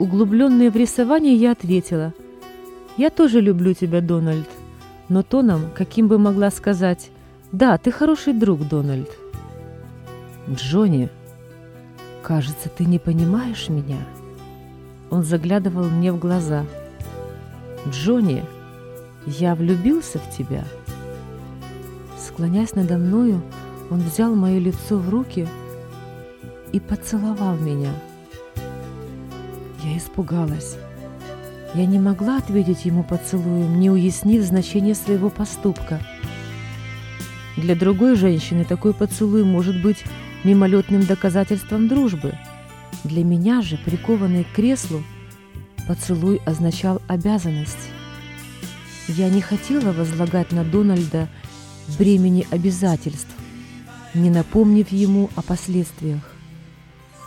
углубленная в рисование, я ответила. «Я тоже люблю тебя, Дональд», но тоном, каким бы могла сказать «Да, ты хороший друг, Дональд». «Джонни, кажется, ты не понимаешь меня». Он заглядывал мне в глаза. «Джонни, я влюбился в тебя». Склонясь надо мною, он взял мое лицо в руки и поцеловал меня. Я испугалась. Я не могла ответить ему поцелуем, не уяснив значение своего поступка. Для другой женщины такой поцелуй может быть мимолетным доказательством дружбы. Для меня же, прикованной к креслу, поцелуй означал обязанность. Я не хотела возлагать на Дональда бремени обязательств, не напомнив ему о последствиях.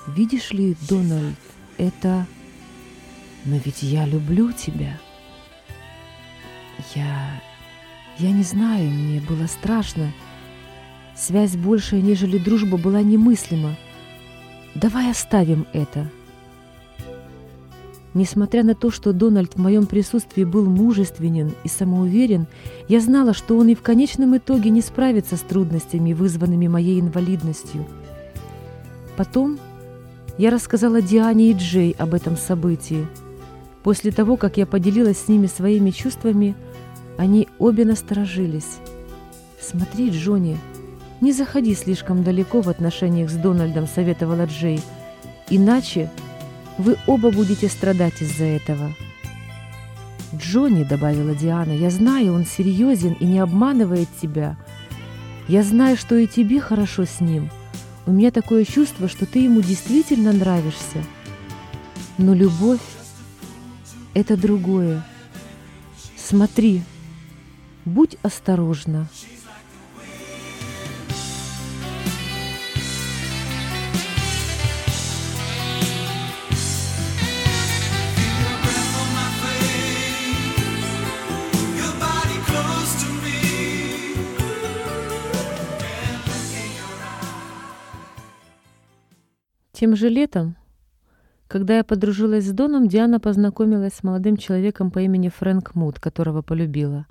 Видишь ли, Дональд, это... Но ведь я люблю тебя. Я... Я не знаю, мне было страшно. Связь большая, нежели дружба, была немыслима. Давай оставим это. Несмотря на то, что Дональд в моем присутствии был мужественен и самоуверен, я знала, что он и в конечном итоге не справится с трудностями, вызванными моей инвалидностью. Потом я рассказала Диане и Джей об этом событии. После того, как я поделилась с ними своими чувствами, они обе насторожились. «Смотри, Джонни, не заходи слишком далеко в отношениях с Дональдом», — советовала Джей. «Иначе вы оба будете страдать из-за этого». «Джонни», — добавила Диана, — «я знаю, он серьезен и не обманывает тебя. Я знаю, что и тебе хорошо с ним. У меня такое чувство, что ты ему действительно нравишься. Но любовь — это другое. Смотри, будь осторожна». Тем же летом, когда я подружилась с Доном, Диана познакомилась с молодым человеком по имени Фрэнк Муд, которого полюбила.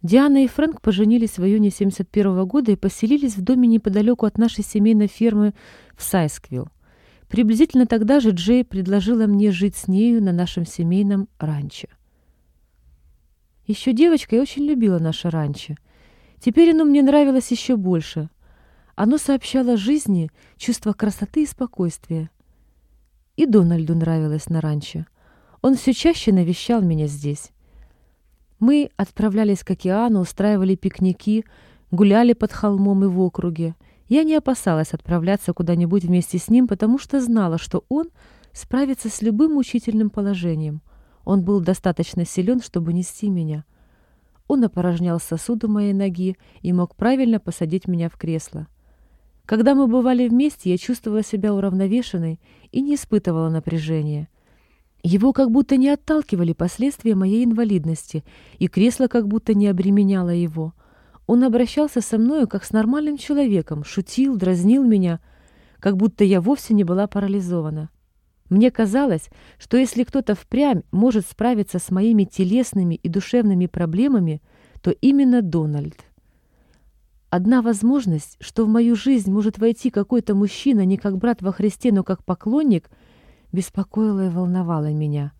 Диана и Фрэнк поженились в июне 71 года и поселились в доме неподалеку от нашей семейной фермы в Сайсквилл. Приблизительно тогда же Джей предложила мне жить с нею на нашем семейном ранчо. Еще девочка я очень любила наше ранчо. Теперь оно мне нравилось еще больше. Оно сообщало жизни чувство красоты и спокойствия. И Дональду нравилось на ранчо. Он все чаще навещал меня здесь. Мы отправлялись к океану, устраивали пикники, гуляли под холмом и в округе. Я не опасалась отправляться куда-нибудь вместе с ним, потому что знала, что он справится с любым мучительным положением. Он был достаточно силен, чтобы нести меня. Он опорожнял сосуды моей ноги и мог правильно посадить меня в кресло. Когда мы бывали вместе, я чувствовала себя уравновешенной и не испытывала напряжения. Его как будто не отталкивали последствия моей инвалидности, и кресло как будто не обременяло его. Он обращался со мною как с нормальным человеком, шутил, дразнил меня, как будто я вовсе не была парализована. Мне казалось, что если кто-то впрямь может справиться с моими телесными и душевными проблемами, то именно Дональд. Одна возможность, что в мою жизнь может войти какой-то мужчина не как брат во Христе, но как поклонник, беспокоила и волновала меня.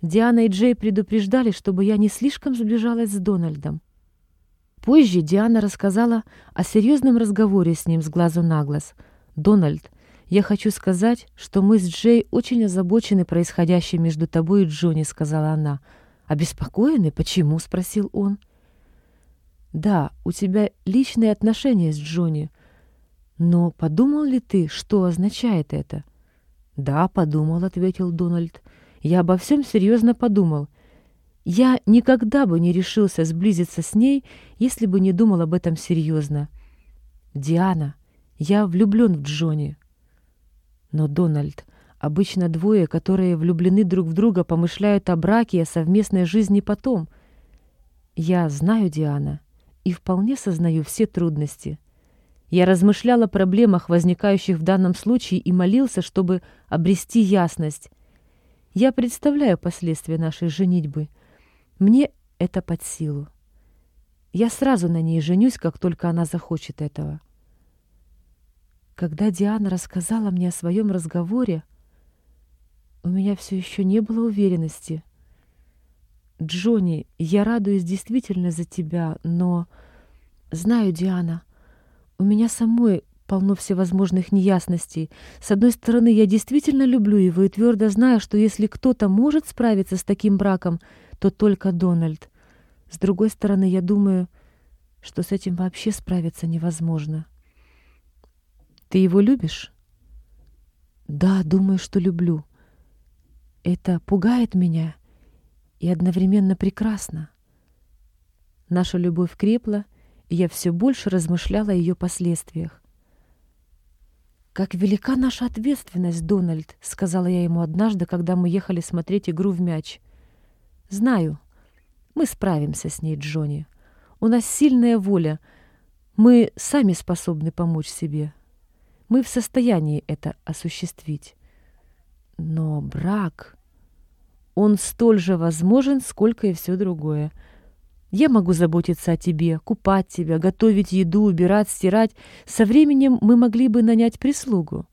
Диана и Джей предупреждали, чтобы я не слишком сближалась с Дональдом. Позже Диана рассказала о серьезном разговоре с ним с глазу на глаз. «Дональд, я хочу сказать, что мы с Джей очень озабочены происходящим между тобой и Джонни», — сказала она. «Обеспокоены? Почему?» — спросил он. Да, у тебя личные отношения с Джонни. Но подумал ли ты, что означает это? Да, подумал, ответил Дональд. Я обо всем серьезно подумал. Я никогда бы не решился сблизиться с ней, если бы не думал об этом серьезно. Диана, я влюблен в Джонни. Но, Дональд, обычно двое, которые влюблены друг в друга, помышляют о браке и о совместной жизни потом. Я знаю, Диана, и вполне сознаю все трудности. Я размышлял о проблемах, возникающих в данном случае, и молился, чтобы обрести ясность. Я представляю последствия нашей женитьбы. Мне это под силу. Я сразу на ней женюсь, как только она захочет этого. Когда Диана рассказала мне о своем разговоре, у меня все еще не было уверенности. «Джонни, я радуюсь действительно за тебя, но...» «Знаю, Диана, у меня самой полно всевозможных неясностей. С одной стороны, я действительно люблю его и твердо знаю, что если кто-то может справиться с таким браком, то только Дональд. С другой стороны, я думаю, что с этим вообще справиться невозможно. Ты его любишь? Да, думаю, что люблю. Это пугает меня и одновременно прекрасно. Наша любовь крепла, и я все больше размышляла о ее последствиях. «Как велика наша ответственность, Дональд», — сказала я ему однажды, когда мы ехали смотреть игру в мяч. «Знаю. Мы справимся с ней, Джонни. У нас сильная воля. Мы сами способны помочь себе. Мы в состоянии это осуществить. Но брак... Он столь же возможен, сколько и все другое. Я могу заботиться о тебе, купать тебя, готовить еду, убирать, стирать. Со временем мы могли бы нанять прислугу.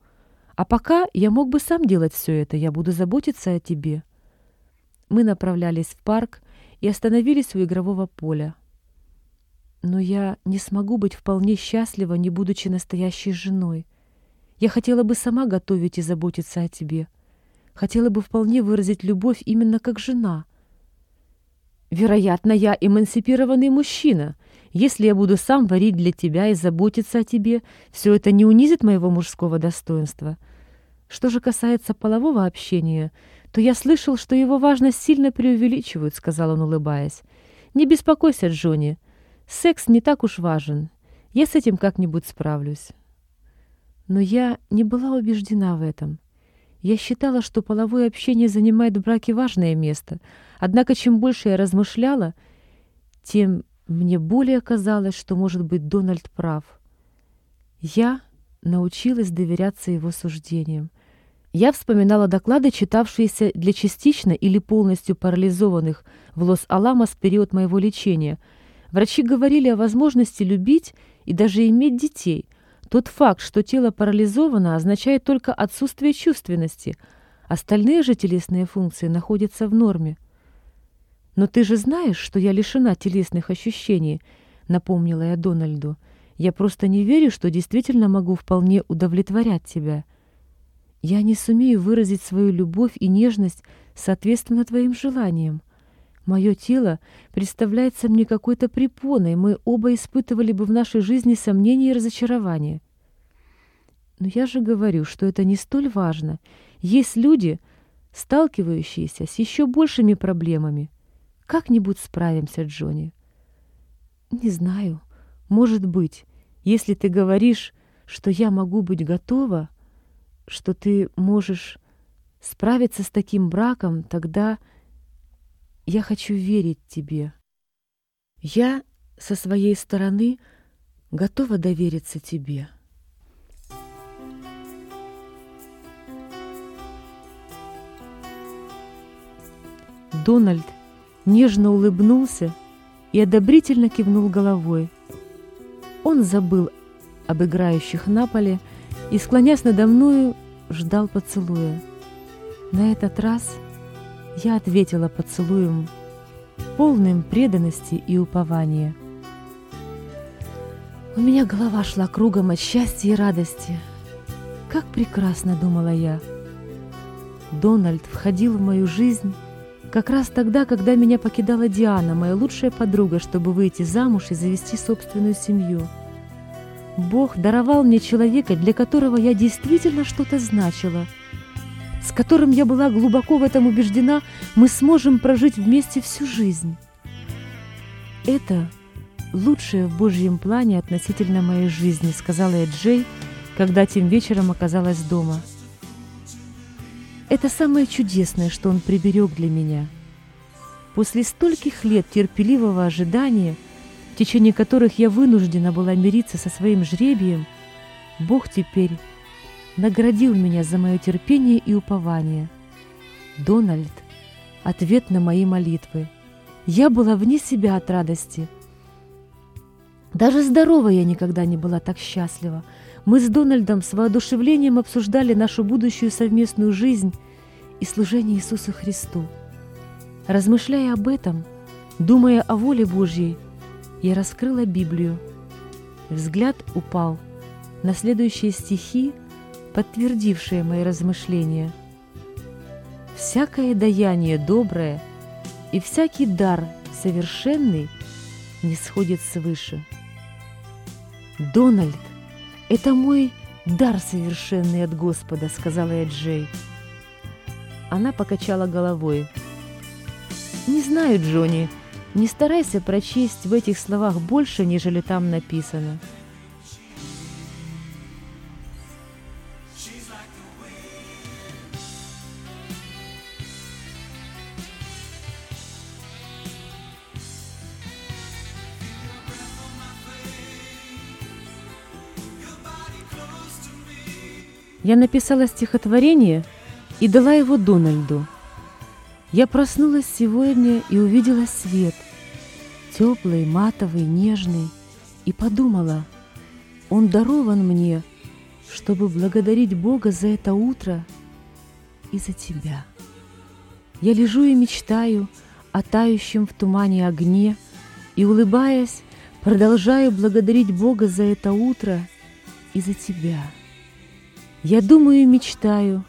А пока я мог бы сам делать все это, я буду заботиться о тебе. Мы направлялись в парк и остановились у игрового поля. Но я не смогу быть вполне счастлива, не будучи настоящей женой. Я хотела бы сама готовить и заботиться о тебе. Хотела бы вполне выразить любовь именно как жена. Вероятно, я эмансипированный мужчина. Если я буду сам варить для тебя и заботиться о тебе, все это не унизит моего мужского достоинства. Что же касается полового общения, то я слышал, что его важность сильно преувеличивают, сказал он, улыбаясь. Не беспокойся, Джонни. Секс не так уж важен. Я с этим как-нибудь справлюсь. Но я не была убеждена в этом. Я считала, что половое общение занимает в браке важное место. Однако, чем больше я размышляла, тем мне более казалось, что, может быть, Дональд прав. Я научилась доверяться его суждениям. Я вспоминала доклады, читавшиеся для частично или полностью парализованных в Лос-Аламос период моего лечения. Врачи говорили о возможности любить и даже иметь детей – тот факт, что тело парализовано, означает только отсутствие чувственности. Остальные же телесные функции находятся в норме. «Но ты же знаешь, что я лишена телесных ощущений», — напомнила я Дональду. «Я просто не верю, что действительно могу вполне удовлетворять тебя. Я не сумею выразить свою любовь и нежность соответственно твоим желаниям. Мое тело представляется мне какой-то препоной, мы оба испытывали бы в нашей жизни сомнения и разочарования. Но я же говорю, что это не столь важно. Есть люди, сталкивающиеся с еще большими проблемами. Как-нибудь справимся, Джонни. Не знаю. Может быть, если ты говоришь, что я могу быть готова, что ты можешь справиться с таким браком, тогда... Я хочу верить тебе. Я со своей стороны готова довериться тебе. Дональд нежно улыбнулся и одобрительно кивнул головой. Он забыл об играющих на поле и, склонясь надо мною, ждал поцелуя. На этот раз я ответила поцелуем, полным преданности и упования. У меня голова шла кругом от счастья и радости. Как прекрасно, думала я. Дональд входил в мою жизнь как раз тогда, когда меня покидала Диана, моя лучшая подруга, чтобы выйти замуж и завести собственную семью. Бог даровал мне человека, для которого я действительно что-то значила — с которым я была глубоко в этом убеждена, мы сможем прожить вместе всю жизнь. Это лучшее в Божьем плане относительно моей жизни, сказала я Джей, когда тем вечером оказалась дома. Это самое чудесное, что он приберег для меня. После стольких лет терпеливого ожидания, в течение которых я вынуждена была мириться со своим жребием, Бог теперь наградил меня за мое терпение и упование. Дональд — ответ на мои молитвы. Я была вне себя от радости. Даже здоровая я никогда не была так счастлива. Мы с Дональдом с воодушевлением обсуждали нашу будущую совместную жизнь и служение Иисусу Христу. Размышляя об этом, думая о воле Божьей, я раскрыла Библию. Взгляд упал на следующие стихи, подтвердившие мои размышления. «Всякое даяние доброе и всякий дар совершенный не сходит свыше». «Дональд, это мой дар совершенный от Господа», — сказала я Джей. Она покачала головой. «Не знаю, Джонни, не старайся прочесть в этих словах больше, нежели там написано». Я написала стихотворение и дала его Дональду. Я проснулась сегодня и увидела свет, теплый, матовый, нежный, и подумала, он дарован мне, чтобы благодарить Бога за это утро и за тебя. Я лежу и мечтаю о тающем в тумане огне и, улыбаясь, продолжаю благодарить Бога за это утро и за тебя. Я думаю и мечтаю,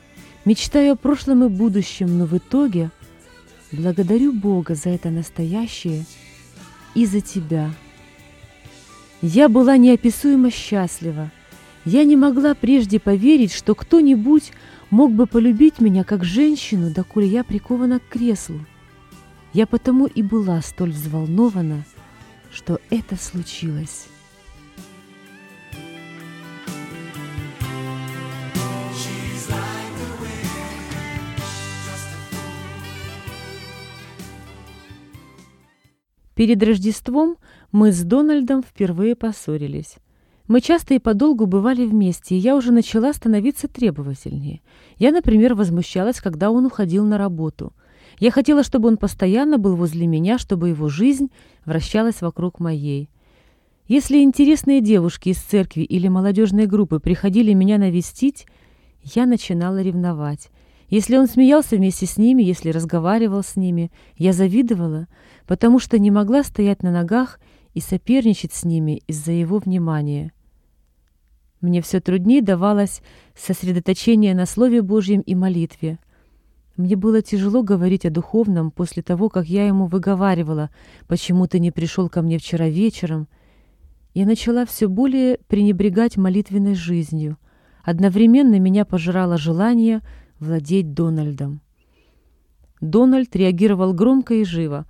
мечтаю о прошлом и будущем, но в итоге благодарю Бога за это настоящее и за тебя. Я была неописуемо счастлива. Я не могла прежде поверить, что кто-нибудь мог бы полюбить меня как женщину, доколе я прикована к креслу. Я потому и была столь взволнована, что это случилось. Перед Рождеством мы с Дональдом впервые поссорились. Мы часто и подолгу бывали вместе, и я уже начала становиться требовательнее. Я, например, возмущалась, когда он уходил на работу. Я хотела, чтобы он постоянно был возле меня, чтобы его жизнь вращалась вокруг моей. Если интересные девушки из церкви или молодежной группы приходили меня навестить, я начинала ревновать. Если он смеялся вместе с ними, если разговаривал с ними, я завидовала, потому что не могла стоять на ногах и соперничать с ними из-за его внимания. Мне все труднее давалось сосредоточение на Слове Божьем и молитве. Мне было тяжело говорить о духовном после того, как я ему выговаривала, почему ты не пришел ко мне вчера вечером. Я начала все более пренебрегать молитвенной жизнью. Одновременно меня пожирало желание владеть Дональдом. Дональд реагировал громко и живо.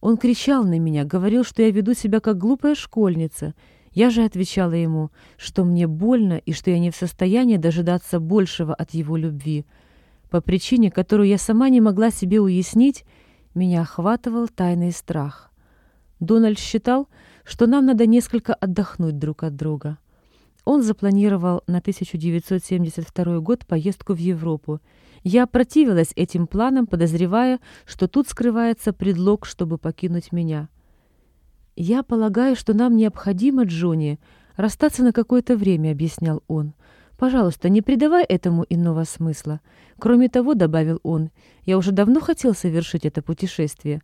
Он кричал на меня, говорил, что я веду себя как глупая школьница. Я же отвечала ему, что мне больно и что я не в состоянии дожидаться большего от его любви. По причине, которую я сама не могла себе уяснить, меня охватывал тайный страх. Дональд считал, что нам надо несколько отдохнуть друг от друга. Он запланировал на 1972 год поездку в Европу. Я противилась этим планам, подозревая, что тут скрывается предлог, чтобы покинуть меня. «Я полагаю, что нам необходимо, Джонни, расстаться на какое-то время», — объяснял он. «Пожалуйста, не придавай этому иного смысла. Кроме того, — добавил он, — я уже давно хотел совершить это путешествие.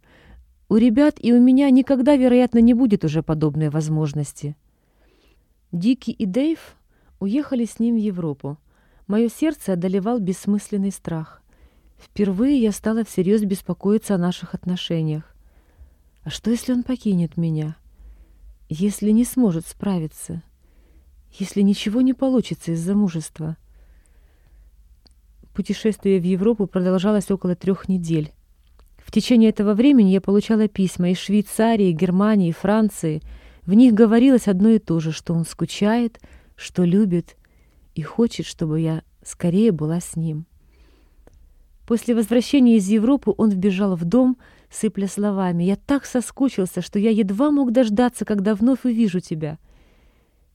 У ребят и у меня никогда, вероятно, не будет уже подобной возможности». Дики и Дэйв уехали с ним в Европу. Мое сердце одолевал бессмысленный страх. Впервые я стала всерьез беспокоиться о наших отношениях. А что, если он покинет меня? Если не сможет справиться? Если ничего не получится из-за мужества? Путешествие в Европу продолжалось около трех недель. В течение этого времени я получала письма из Швейцарии, Германии, Франции — в них говорилось одно и то же, что он скучает, что любит и хочет, чтобы я скорее была с ним. После возвращения из Европы он вбежал в дом, сыпля словами. «Я так соскучился, что я едва мог дождаться, когда вновь увижу тебя».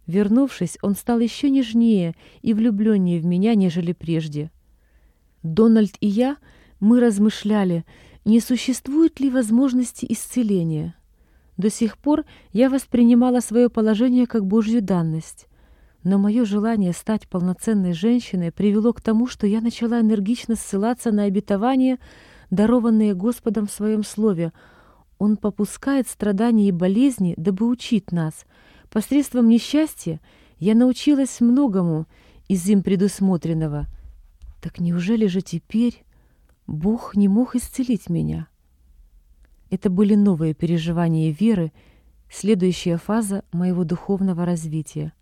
Вернувшись, он стал еще нежнее и влюбленнее в меня, нежели прежде. Дональд и я Мы размышляли, не существует ли возможности исцеления. До сих пор я воспринимала свое положение как Божью данность. Но мое желание стать полноценной женщиной привело к тому, что я начала энергично ссылаться на обетования, дарованные Господом в Своем Слове. Он попускает страдания и болезни, дабы учить нас. Посредством несчастья я научилась многому из им предусмотренного. Так неужели же теперь Бог не мог исцелить меня?» Это были новые переживания веры, следующая фаза моего духовного развития.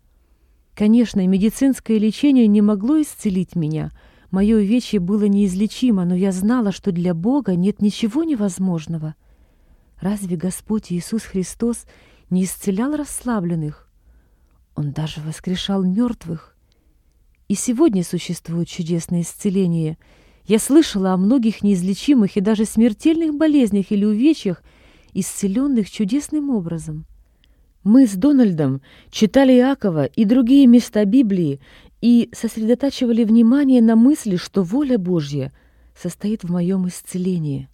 Конечно, медицинское лечение не могло исцелить меня. Мое увечье было неизлечимо, но я знала, что для Бога нет ничего невозможного. Разве Господь Иисус Христос не исцелял расслабленных? Он даже воскрешал мертвых. И сегодня существует чудесное исцеление — я слышала о многих неизлечимых и даже смертельных болезнях или увечьях, исцеленных чудесным образом. Мы с Дональдом читали Иакова и другие места Библии и сосредотачивали внимание на мысли, что воля Божья состоит в моем исцелении.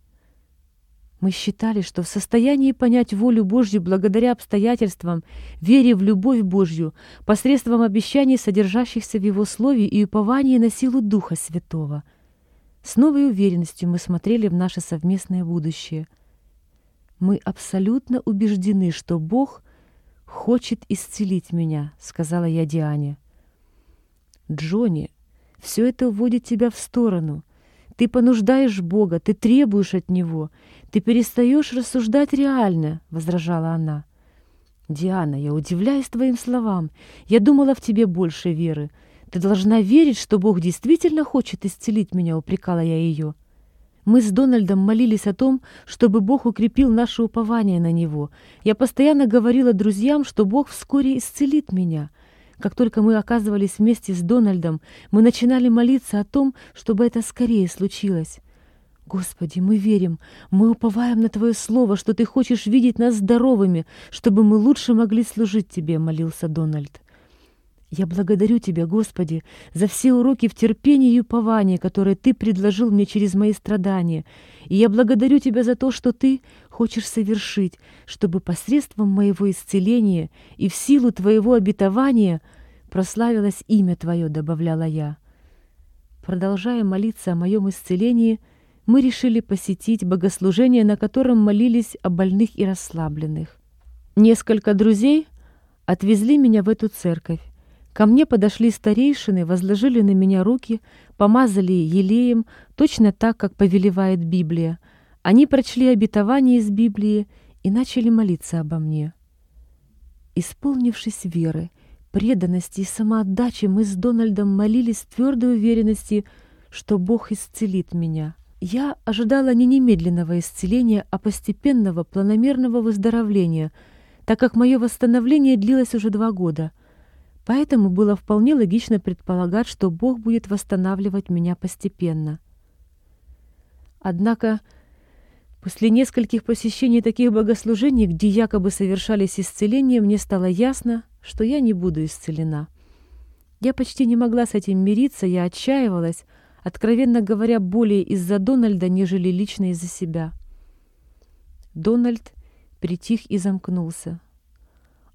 Мы считали, что в состоянии понять волю Божью благодаря обстоятельствам, вере в любовь Божью, посредством обещаний, содержащихся в Его Слове и уповании на силу Духа Святого — с новой уверенностью мы смотрели в наше совместное будущее. «Мы абсолютно убеждены, что Бог хочет исцелить меня», — сказала я Диане. «Джонни, все это уводит тебя в сторону. Ты понуждаешь Бога, ты требуешь от Него, ты перестаешь рассуждать реально», — возражала она. «Диана, я удивляюсь твоим словам. Я думала в тебе больше веры. «Ты должна верить, что Бог действительно хочет исцелить меня», — упрекала я ее. Мы с Дональдом молились о том, чтобы Бог укрепил наше упование на Него. Я постоянно говорила друзьям, что Бог вскоре исцелит меня. Как только мы оказывались вместе с Дональдом, мы начинали молиться о том, чтобы это скорее случилось. «Господи, мы верим, мы уповаем на Твое Слово, что Ты хочешь видеть нас здоровыми, чтобы мы лучше могли служить Тебе», — молился Дональд. Я благодарю Тебя, Господи, за все уроки в терпении и уповании, которые Ты предложил мне через мои страдания. И я благодарю Тебя за то, что Ты хочешь совершить, чтобы посредством моего исцеления и в силу Твоего обетования прославилось имя Твое, добавляла я. Продолжая молиться о моем исцелении, мы решили посетить богослужение, на котором молились о больных и расслабленных. Несколько друзей отвезли меня в эту церковь. Ко мне подошли старейшины, возложили на меня руки, помазали елеем, точно так, как повелевает Библия. Они прочли обетование из Библии и начали молиться обо мне. Исполнившись веры, преданности и самоотдачи, мы с Дональдом молились в твердой уверенности, что Бог исцелит меня. Я ожидала не немедленного исцеления, а постепенного, планомерного выздоровления, так как мое восстановление длилось уже два года — Поэтому было вполне логично предполагать, что Бог будет восстанавливать меня постепенно. Однако после нескольких посещений таких богослужений, где якобы совершались исцеления, мне стало ясно, что я не буду исцелена. Я почти не могла с этим мириться, я отчаивалась, откровенно говоря, более из-за Дональда, нежели лично из-за себя. Дональд притих и замкнулся.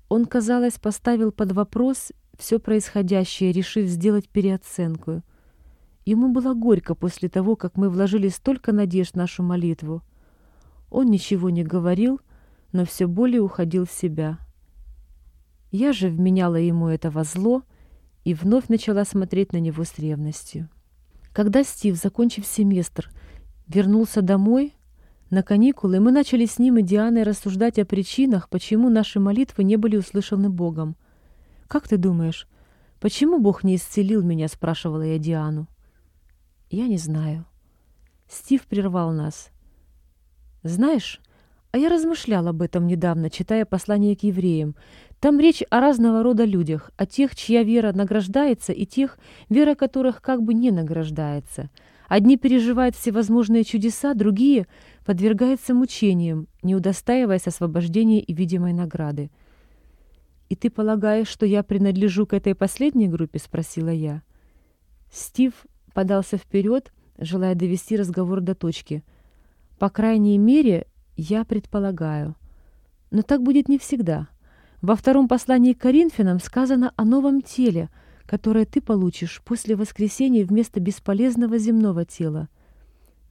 Он, казалось, поставил под вопрос все происходящее, решив сделать переоценку. Ему было горько после того, как мы вложили столько надежд в нашу молитву. Он ничего не говорил, но все более уходил в себя. Я же вменяла ему это во зло и вновь начала смотреть на него с ревностью. Когда Стив, закончив семестр, вернулся домой, на каникулы мы начали с ним и Дианой рассуждать о причинах, почему наши молитвы не были услышаны Богом. «Как ты думаешь, почему Бог не исцелил меня?» — спрашивала я Диану. «Я не знаю». Стив прервал нас. «Знаешь, а я размышлял об этом недавно, читая послание к евреям. Там речь о разного рода людях, о тех, чья вера награждается, и тех, вера которых как бы не награждается. Одни переживают всевозможные чудеса, другие подвергаются мучениям, не удостаиваясь освобождения и видимой награды. «И ты полагаешь, что я принадлежу к этой последней группе?» — спросила я. Стив подался вперед, желая довести разговор до точки. «По крайней мере, я предполагаю. Но так будет не всегда. Во втором послании к Коринфянам сказано о новом теле, которое ты получишь после воскресения вместо бесполезного земного тела.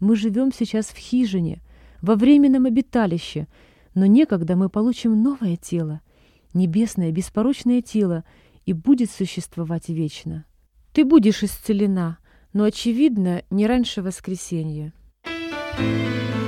Мы живем сейчас в хижине, во временном обиталище, но некогда мы получим новое тело, небесное беспорочное тело, и будет существовать вечно. Ты будешь исцелена, но, очевидно, не раньше воскресенья. Thank you.